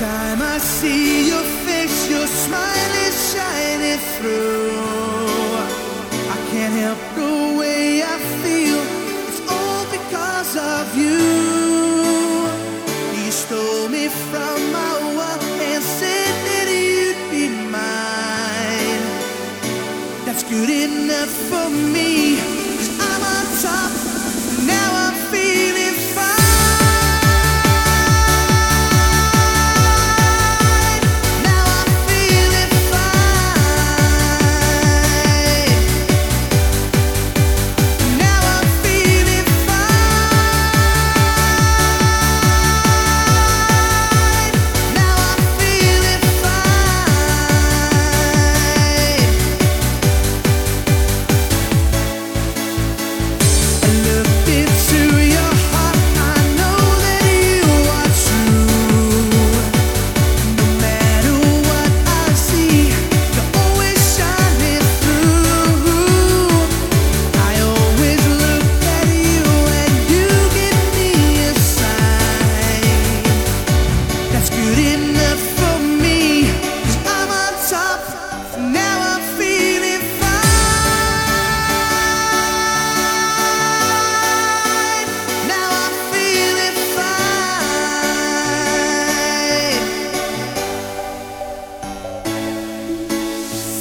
time I see your face, your smile is shining through. I can't help the way I feel, it's all because of you. You stole me from my world and said that you'd be mine. That's good enough for me.